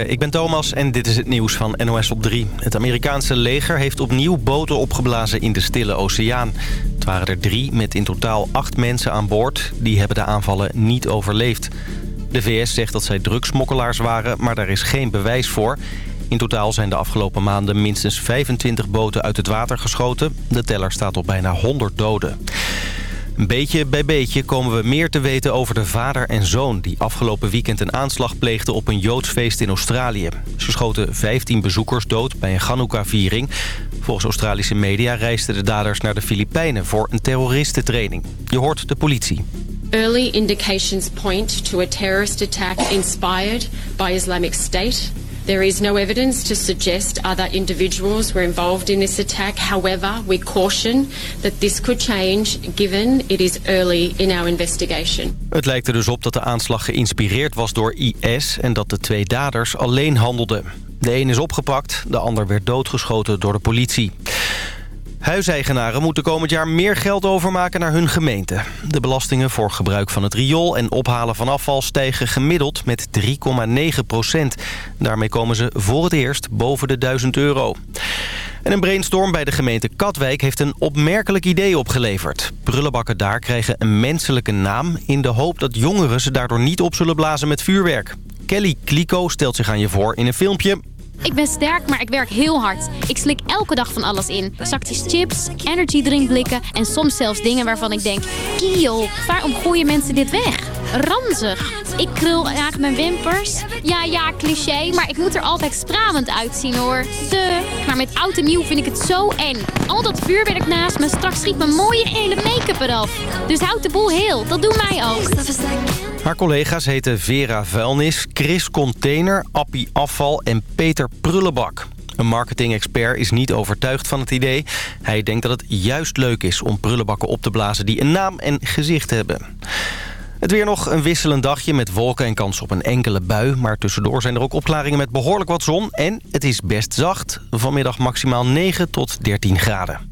Ik ben Thomas en dit is het nieuws van NOS op 3. Het Amerikaanse leger heeft opnieuw boten opgeblazen in de Stille Oceaan. Het waren er drie met in totaal acht mensen aan boord. Die hebben de aanvallen niet overleefd. De VS zegt dat zij drugsmokkelaars waren, maar daar is geen bewijs voor. In totaal zijn de afgelopen maanden minstens 25 boten uit het water geschoten. De teller staat op bijna 100 doden. Beetje bij beetje komen we meer te weten over de vader en zoon... die afgelopen weekend een aanslag pleegden op een Joods feest in Australië. Ze schoten 15 bezoekers dood bij een Chanukka-viering. Volgens Australische media reisden de daders naar de Filipijnen... voor een terroristentraining. Je hoort de politie. Early indications point to a terrorist attack inspired by Islamic State... There is no evidence to suggest other individuals were involved in this attack. However, we caution that this could change given it is early in our investigation. Het lijkt er dus op dat de aanslag geïnspireerd was door IS en dat de twee daders alleen handelden. De een is opgepakt, de ander werd doodgeschoten door de politie. Huiseigenaren moeten komend jaar meer geld overmaken naar hun gemeente. De belastingen voor gebruik van het riool en ophalen van afval stijgen gemiddeld met 3,9 procent. Daarmee komen ze voor het eerst boven de 1000 euro. En een brainstorm bij de gemeente Katwijk heeft een opmerkelijk idee opgeleverd. Prullenbakken daar krijgen een menselijke naam... in de hoop dat jongeren ze daardoor niet op zullen blazen met vuurwerk. Kelly Kliko stelt zich aan je voor in een filmpje ik ben sterk, maar ik werk heel hard. Ik slik elke dag van alles in. Zakjes chips, energiedrinkblikken en soms zelfs dingen waarvan ik denk... Kiel, waarom gooien mensen dit weg? Ranzig. Ik krul graag mijn wimpers. Ja, ja, cliché, maar ik moet er altijd stralend uitzien hoor. De. Maar met oud en nieuw vind ik het zo eng. Al dat vuurwerk naast me, straks schiet mijn mooie hele Dus houd de boel heel, dat doen mij ook. Haar collega's heten Vera Vuilnis, Chris Container, Appie Afval en Peter Prullenbak. Een marketing-expert is niet overtuigd van het idee. Hij denkt dat het juist leuk is om prullenbakken op te blazen die een naam en gezicht hebben. Het weer nog een wisselend dagje met wolken en kans op een enkele bui. Maar tussendoor zijn er ook opklaringen met behoorlijk wat zon. En het is best zacht. Vanmiddag maximaal 9 tot 13 graden.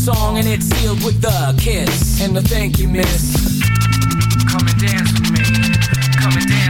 song, and it's sealed with a kiss. And a thank you, miss. Come and dance with me. Come and dance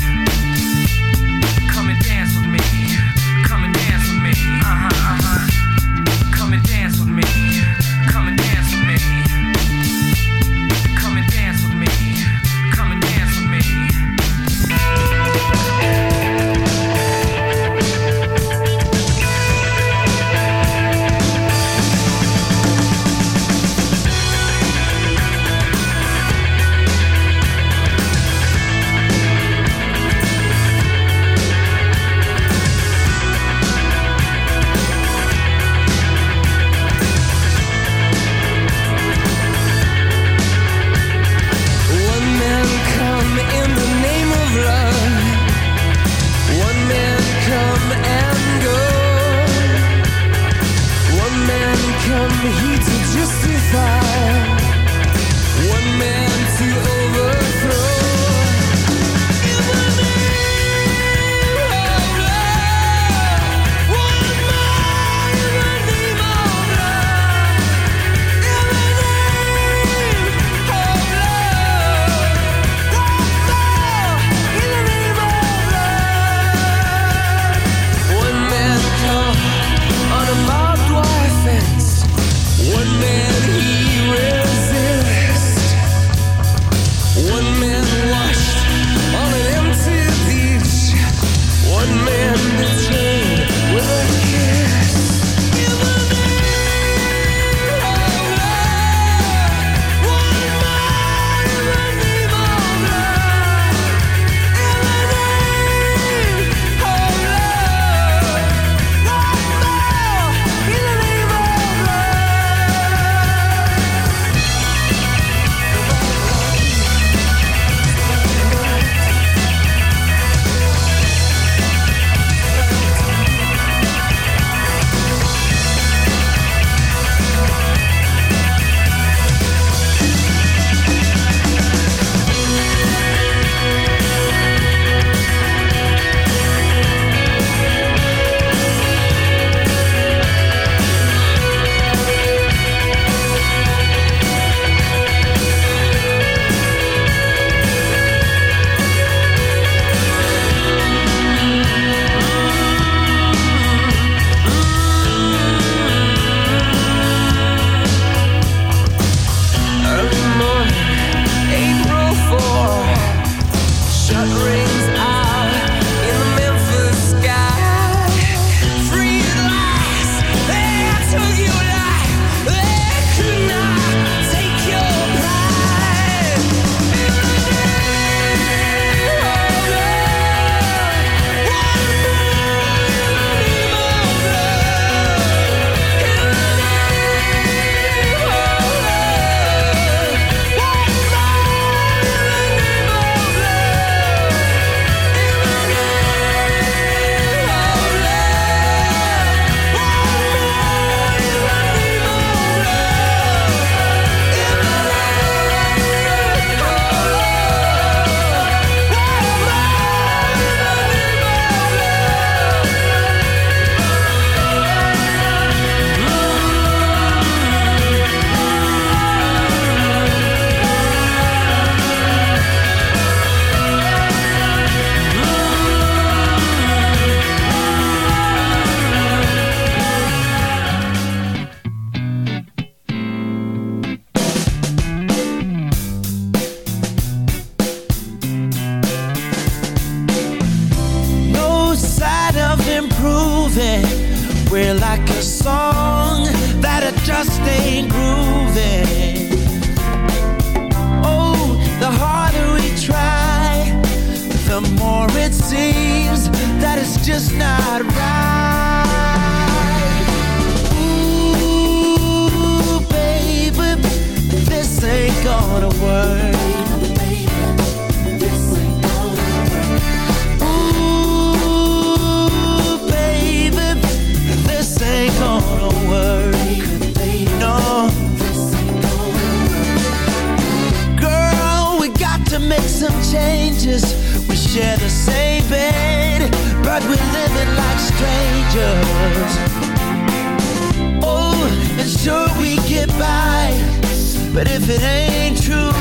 if it ain't true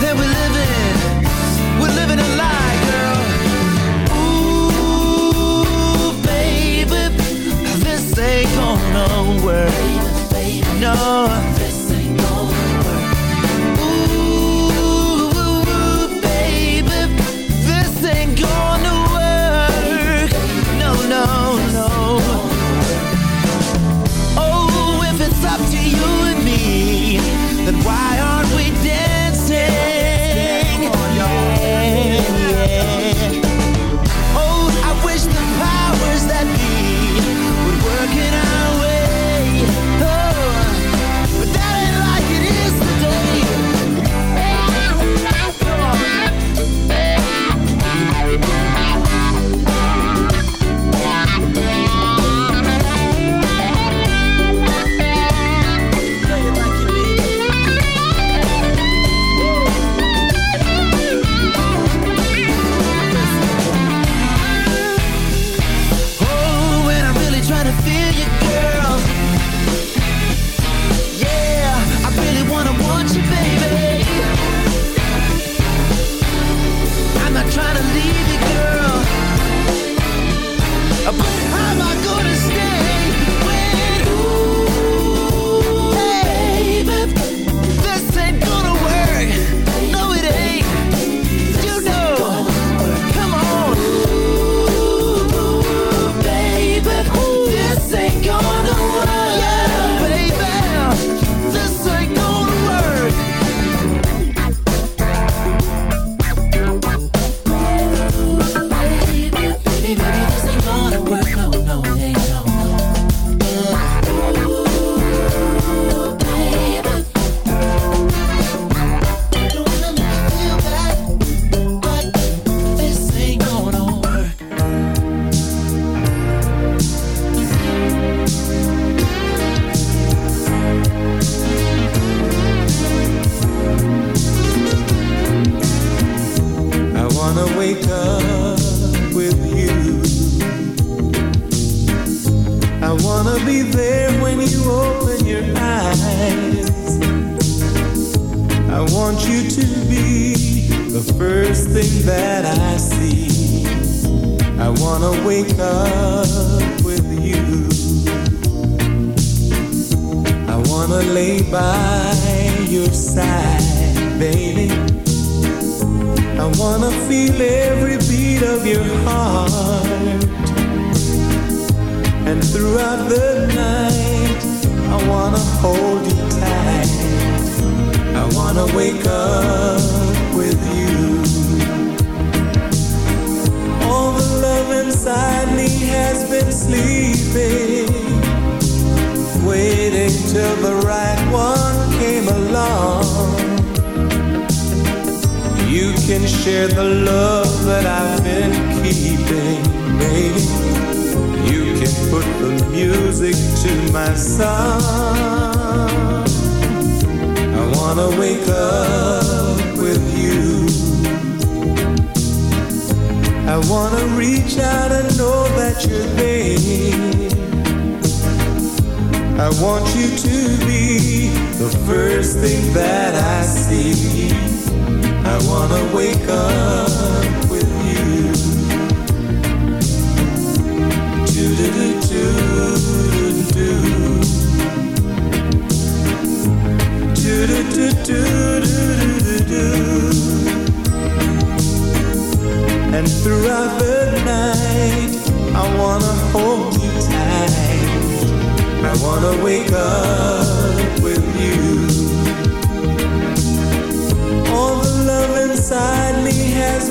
that we're living, we're living a lie, girl. Ooh, baby, this ain't gonna work. No. gonna work out. that I see. I wanna wake up with you. Do do do do do. Do do do do do do do. do. And throughout the night, I wanna hold you tight. I wanna wake up.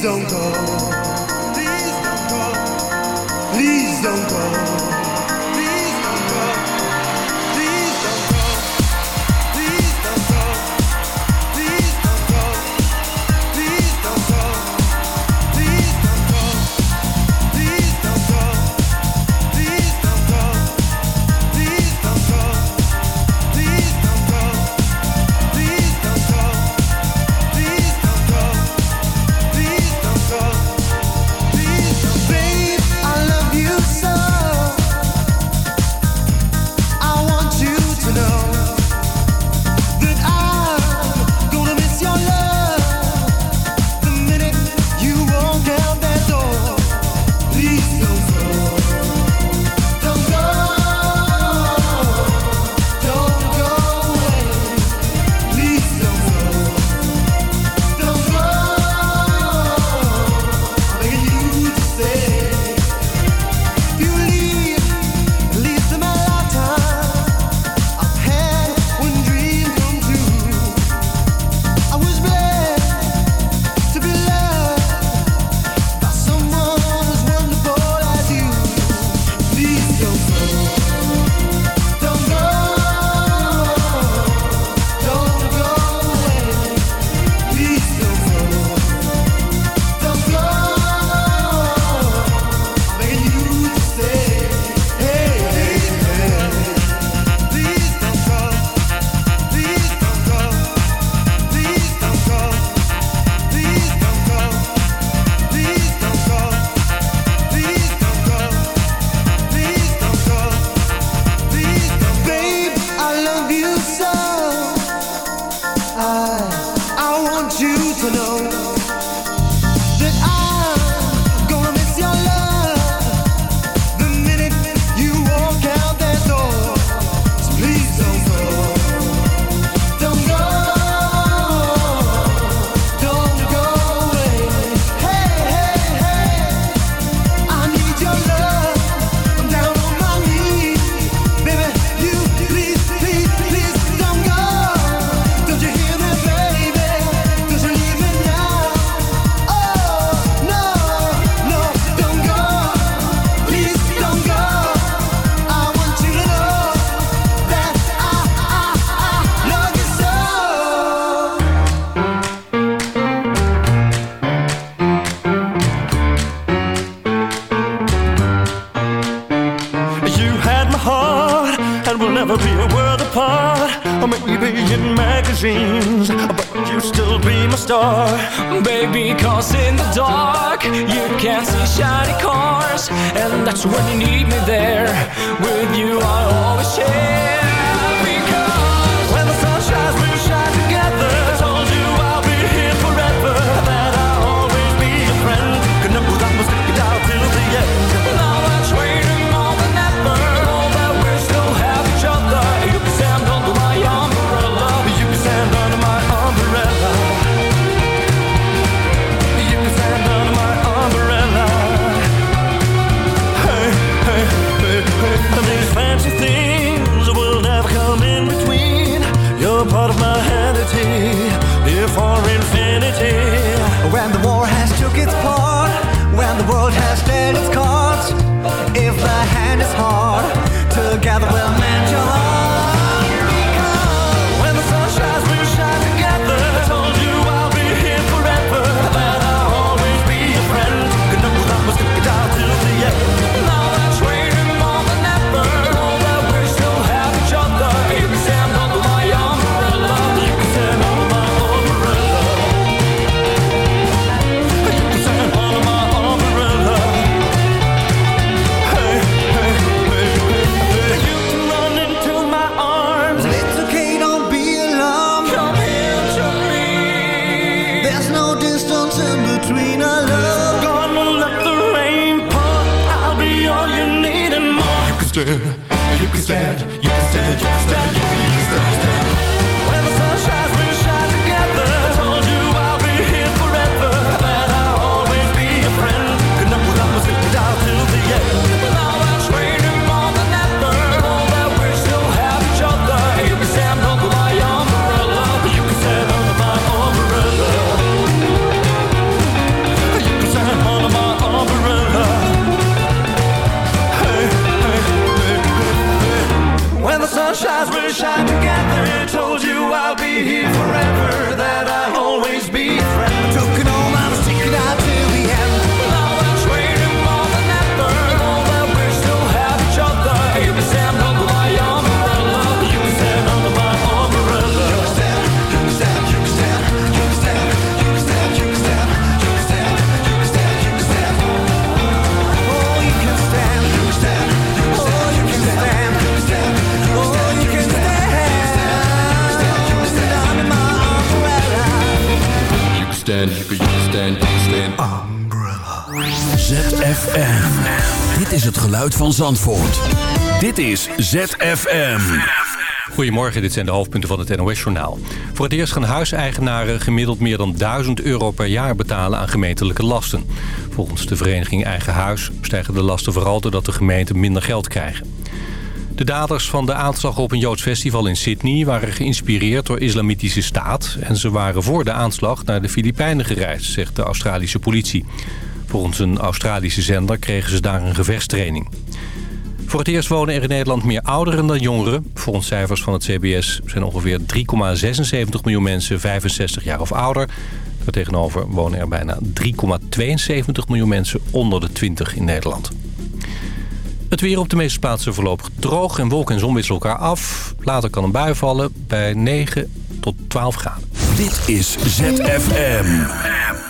please don't go. Please don't go. Please don't go. stand, you could stand, stand. Umbrella. ZFM. Dit is het geluid van Zandvoort. Dit is ZFM. Goedemorgen, dit zijn de hoofdpunten van het NOS-journaal. Voor het eerst gaan huiseigenaren gemiddeld meer dan 1000 euro per jaar betalen aan gemeentelijke lasten. Volgens de vereniging Eigen Huis stijgen de lasten vooral doordat de gemeenten minder geld krijgen. De daders van de aanslag op een Joods festival in Sydney waren geïnspireerd door islamitische staat... en ze waren voor de aanslag naar de Filipijnen gereisd, zegt de Australische politie. Volgens een Australische zender kregen ze daar een gevechtstraining. Voor het eerst wonen er in Nederland meer ouderen dan jongeren. Volgens cijfers van het CBS zijn ongeveer 3,76 miljoen mensen 65 jaar of ouder. Daartegenover wonen er bijna 3,72 miljoen mensen onder de 20 in Nederland. Het weer op de meeste plaatsen voorlopig droog en wolken en zon wisselen elkaar af. Later kan een bui vallen bij 9 tot 12 graden. Dit is ZFM.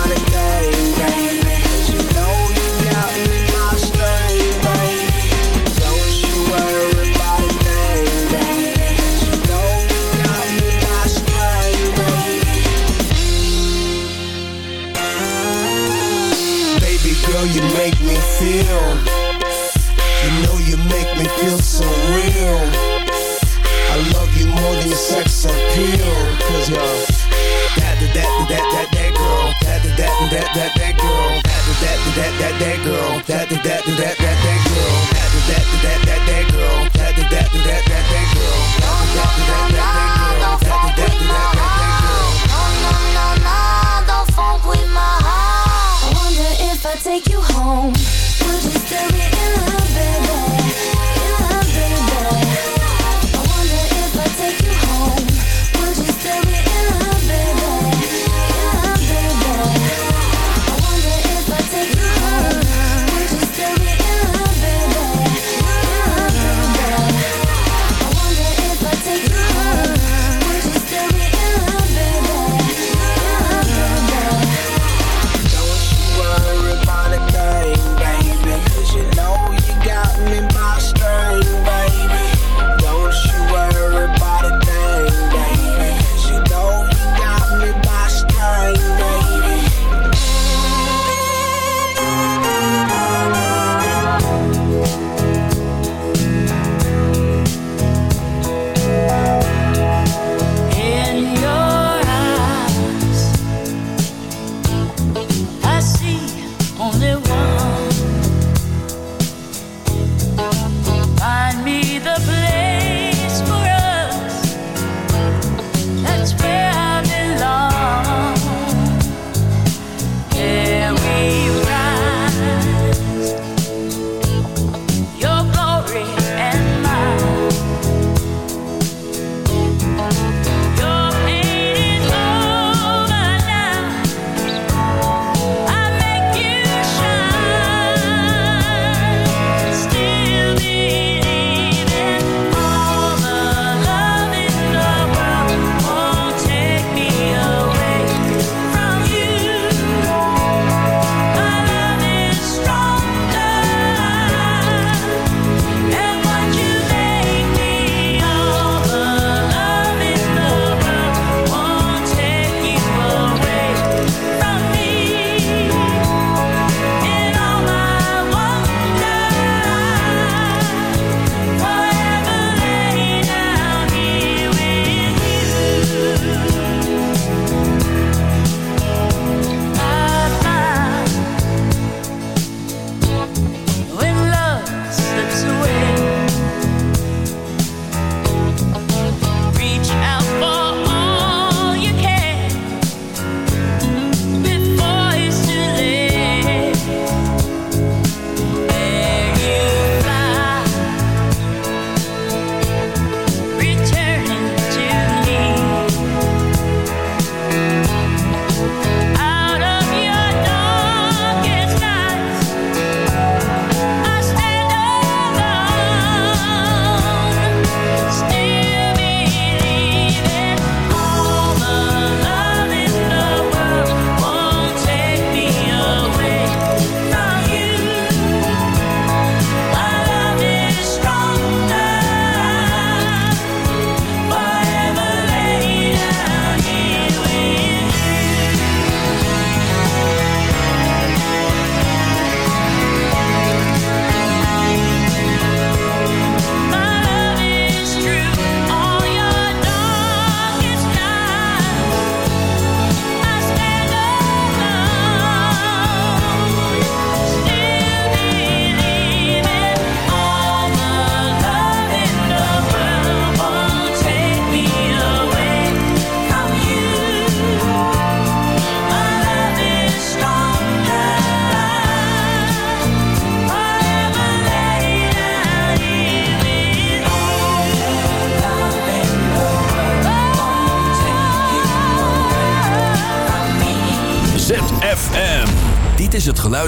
make me feel. You know you make me feel so real. I love you more than sex appeal. Cause you're that, that, that, that, that, that girl. That, that, that, that, that, that girl. That, that, that, that, that girl. That, that, that, that, that, that girl. That, that, that, that, that girl. That, that, that, that, that, that girl. That, that, that, that, that girl. That, that, that, that, that girl. Dit take you home. We'll be staring in love, baby.